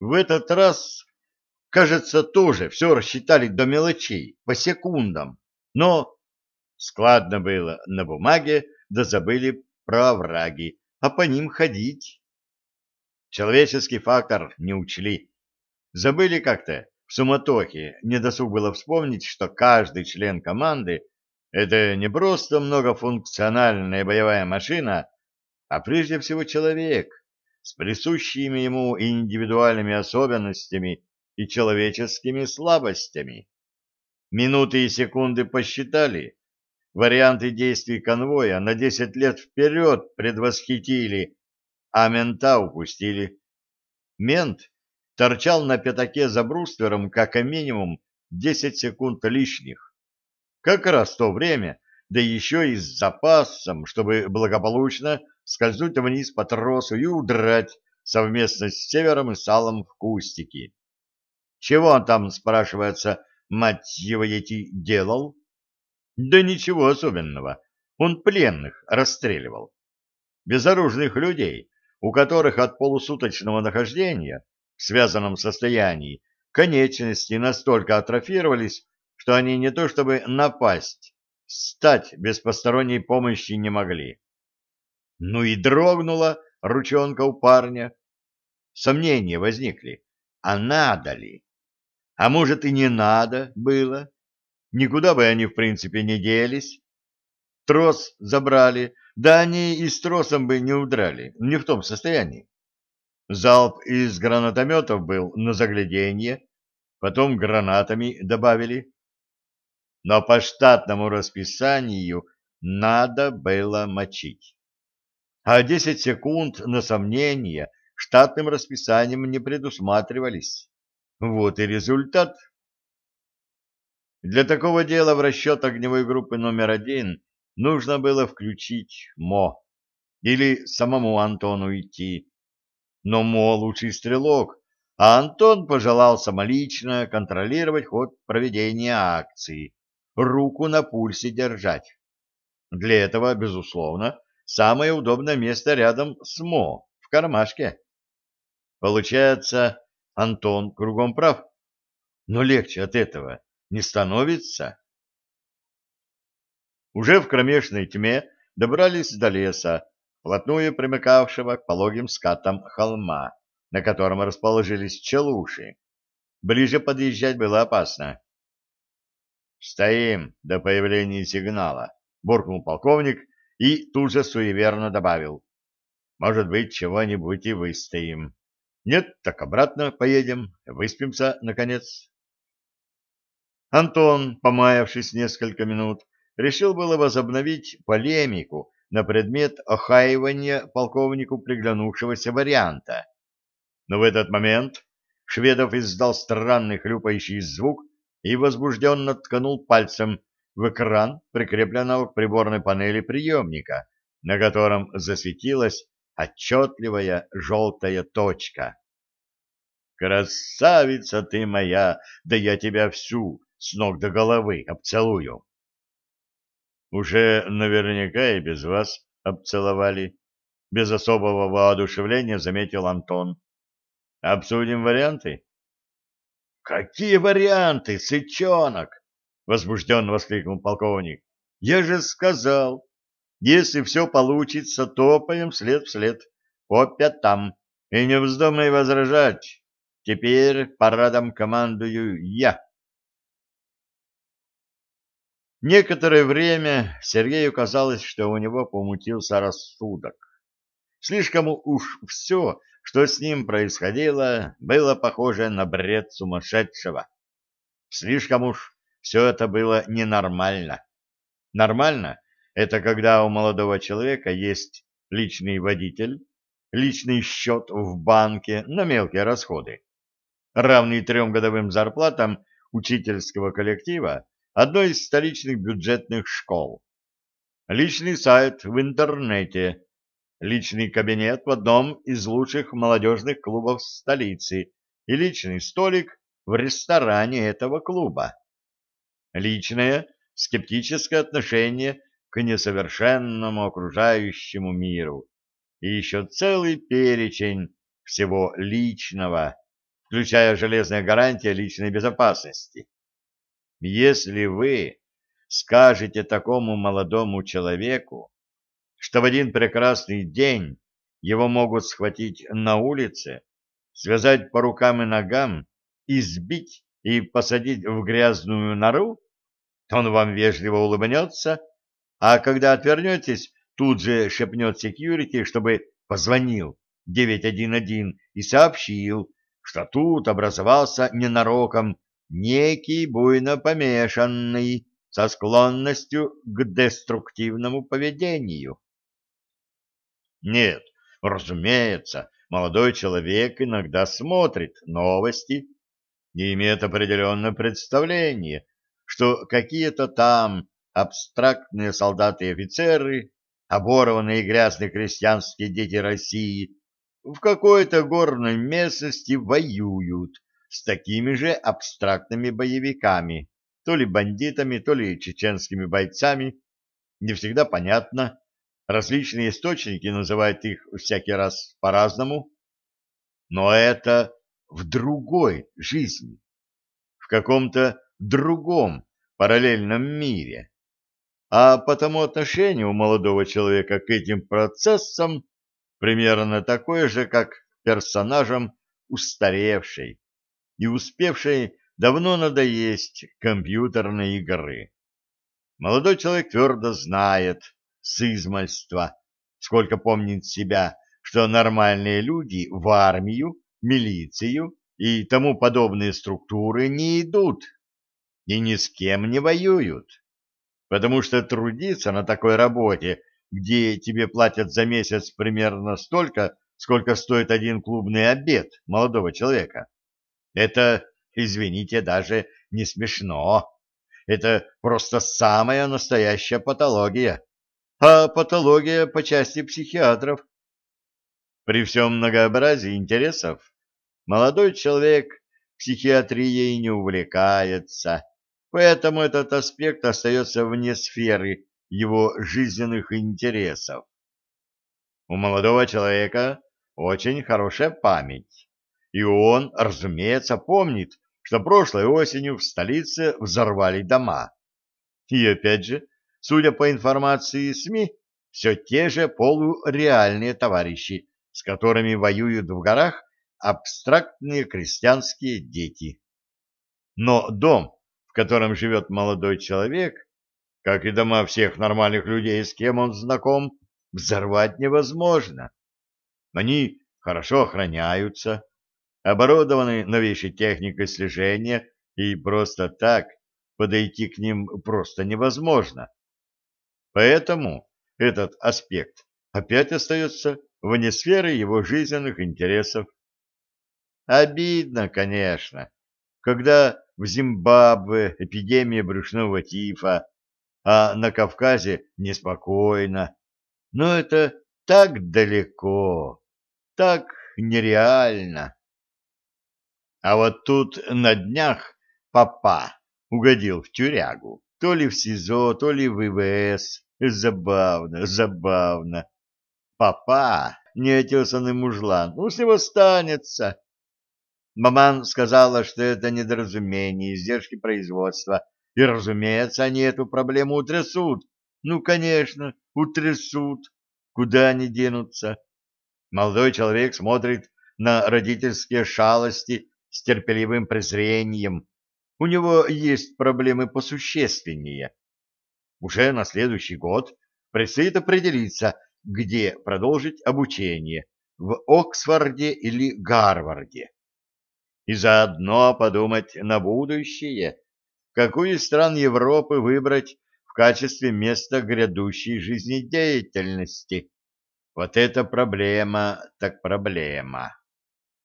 В этот раз, кажется, тоже все рассчитали до мелочей, по секундам, но складно было на бумаге, да забыли про овраги, а по ним ходить. Человеческий фактор не учли. Забыли как-то, в суматохе, недосуг было вспомнить, что каждый член команды — это не просто многофункциональная боевая машина, а прежде всего человек с присущими ему индивидуальными особенностями и человеческими слабостями. Минуты и секунды посчитали, варианты действий конвоя на 10 лет вперед предвосхитили, а мента упустили. Мент торчал на пятаке за бруствером как минимум 10 секунд лишних. Как раз то время, да еще и с запасом, чтобы благополучно скользнуть вниз по тросу и удрать совместно с Севером и Салом в кустики. Чего он там, спрашивается, мать его эти, делал? Да ничего особенного. Он пленных расстреливал. Безоружных людей, у которых от полусуточного нахождения в связанном состоянии конечности настолько атрофировались, что они не то чтобы напасть, стать без посторонней помощи не могли. Ну и дрогнула ручонка у парня. Сомнения возникли, а надо ли? А может и не надо было? Никуда бы они в принципе не делись. Трос забрали, да они и с тросом бы не удрали, не в том состоянии. Залп из гранатометов был на загляденье, потом гранатами добавили. Но по штатному расписанию надо было мочить. А 10 секунд на сомнение штатным расписанием не предусматривались. Вот и результат. Для такого дела в расчет огневой группы номер один нужно было включить МО или самому Антону идти, но Мо лучший стрелок, а Антон пожелал самолично контролировать ход проведения акции, руку на пульсе держать. Для этого, безусловно, самое удобное место рядом с Мо, в кармашке. Получается, Антон кругом прав, но легче от этого не становится. Уже в кромешной тьме добрались до леса, вплотную примыкавшего к пологим скатам холма, на котором расположились челуши. Ближе подъезжать было опасно. «Стоим до появления сигнала», — буркнул полковник и тут же суеверно добавил. «Может быть, чего-нибудь и выстоим. Нет, так обратно поедем, выспимся, наконец». Антон, помаявшись несколько минут, решил было возобновить полемику на предмет охаивания полковнику приглянувшегося варианта. Но в этот момент Шведов издал странный хлюпающий звук и возбужденно ткнул пальцем в экран прикрепленного к приборной панели приемника, на котором засветилась отчетливая желтая точка. «Красавица ты моя! Да я тебя всю с ног до головы обцелую!» Уже наверняка и без вас обцеловали. Без особого воодушевления заметил Антон. Обсудим варианты? Какие варианты, сычонок? Возбужденно воскликнул полковник. Я же сказал, если все получится, топаем след в след, по пятам. И не вздумай возражать. Теперь парадом командую я. Некоторое время Сергею казалось, что у него помутился рассудок. Слишком уж все, что с ним происходило, было похоже на бред сумасшедшего. Слишком уж все это было ненормально. Нормально — это когда у молодого человека есть личный водитель, личный счет в банке на мелкие расходы, равный трем годовым зарплатам учительского коллектива одной из столичных бюджетных школ. Личный сайт в интернете, личный кабинет в одном из лучших молодежных клубов столицы и личный столик в ресторане этого клуба. Личное скептическое отношение к несовершенному окружающему миру и еще целый перечень всего личного, включая железная гарантия личной безопасности. Если вы скажете такому молодому человеку, что в один прекрасный день его могут схватить на улице, связать по рукам и ногам, избить и посадить в грязную нору, он вам вежливо улыбнется, а когда отвернетесь, тут же шепнет секьюрити, чтобы позвонил 911 и сообщил, что тут образовался ненароком некий буйно помешанный со склонностью к деструктивному поведению. Нет, разумеется, молодой человек иногда смотрит новости и имеет определенное представление, что какие-то там абстрактные солдаты и офицеры, оборванные и грязные крестьянские дети России, в какой-то горной местности воюют с такими же абстрактными боевиками, то ли бандитами, то ли чеченскими бойцами, не всегда понятно. Различные источники называют их всякий раз по-разному. Но это в другой жизни, в каком-то другом параллельном мире. А потому отношение у молодого человека к этим процессам примерно такое же, как к персонажам устаревшей и успевшей давно надоесть компьютерной игры. Молодой человек твердо знает с сколько помнит себя, что нормальные люди в армию, милицию и тому подобные структуры не идут и ни с кем не воюют, потому что трудиться на такой работе, где тебе платят за месяц примерно столько, сколько стоит один клубный обед молодого человека, это, извините, даже не смешно. Это просто самая настоящая патология. А патология по части психиатров. При всем многообразии интересов молодой человек психиатрией не увлекается, Поэтому этот аспект остается вне сферы его жизненных интересов. У молодого человека очень хорошая память, и он, разумеется, помнит, что прошлой осенью в столице взорвали дома. И опять же, судя по информации СМИ, все те же полуреальные товарищи, с которыми воюют в горах абстрактные крестьянские дети. Но дом, котором живет молодой человек, как и дома всех нормальных людей, с кем он знаком, взорвать невозможно. Они хорошо охраняются, оборудованы новейшей техникой слежения, и просто так подойти к ним просто невозможно. Поэтому этот аспект опять остается вне сферы его жизненных интересов. Обидно, конечно, когда в Зимбабве эпидемия брюшного тифа, а на Кавказе неспокойно. Но это так далеко, так нереально. А вот тут на днях папа угодил в тюрягу, то ли в СИЗО, то ли в ИВС. Забавно, забавно. Папа, неотесанный мужлан, ну с него станется. Маман сказала, что это недоразумение, издержки производства. И, разумеется, они эту проблему утрясут. Ну, конечно, утрясут. Куда они денутся? Молодой человек смотрит на родительские шалости с терпеливым презрением. У него есть проблемы посущественнее. Уже на следующий год предстоит определиться, где продолжить обучение – в Оксфорде или Гарварде и заодно подумать на будущее, какую из стран Европы выбрать в качестве места грядущей жизнедеятельности. Вот это проблема так проблема.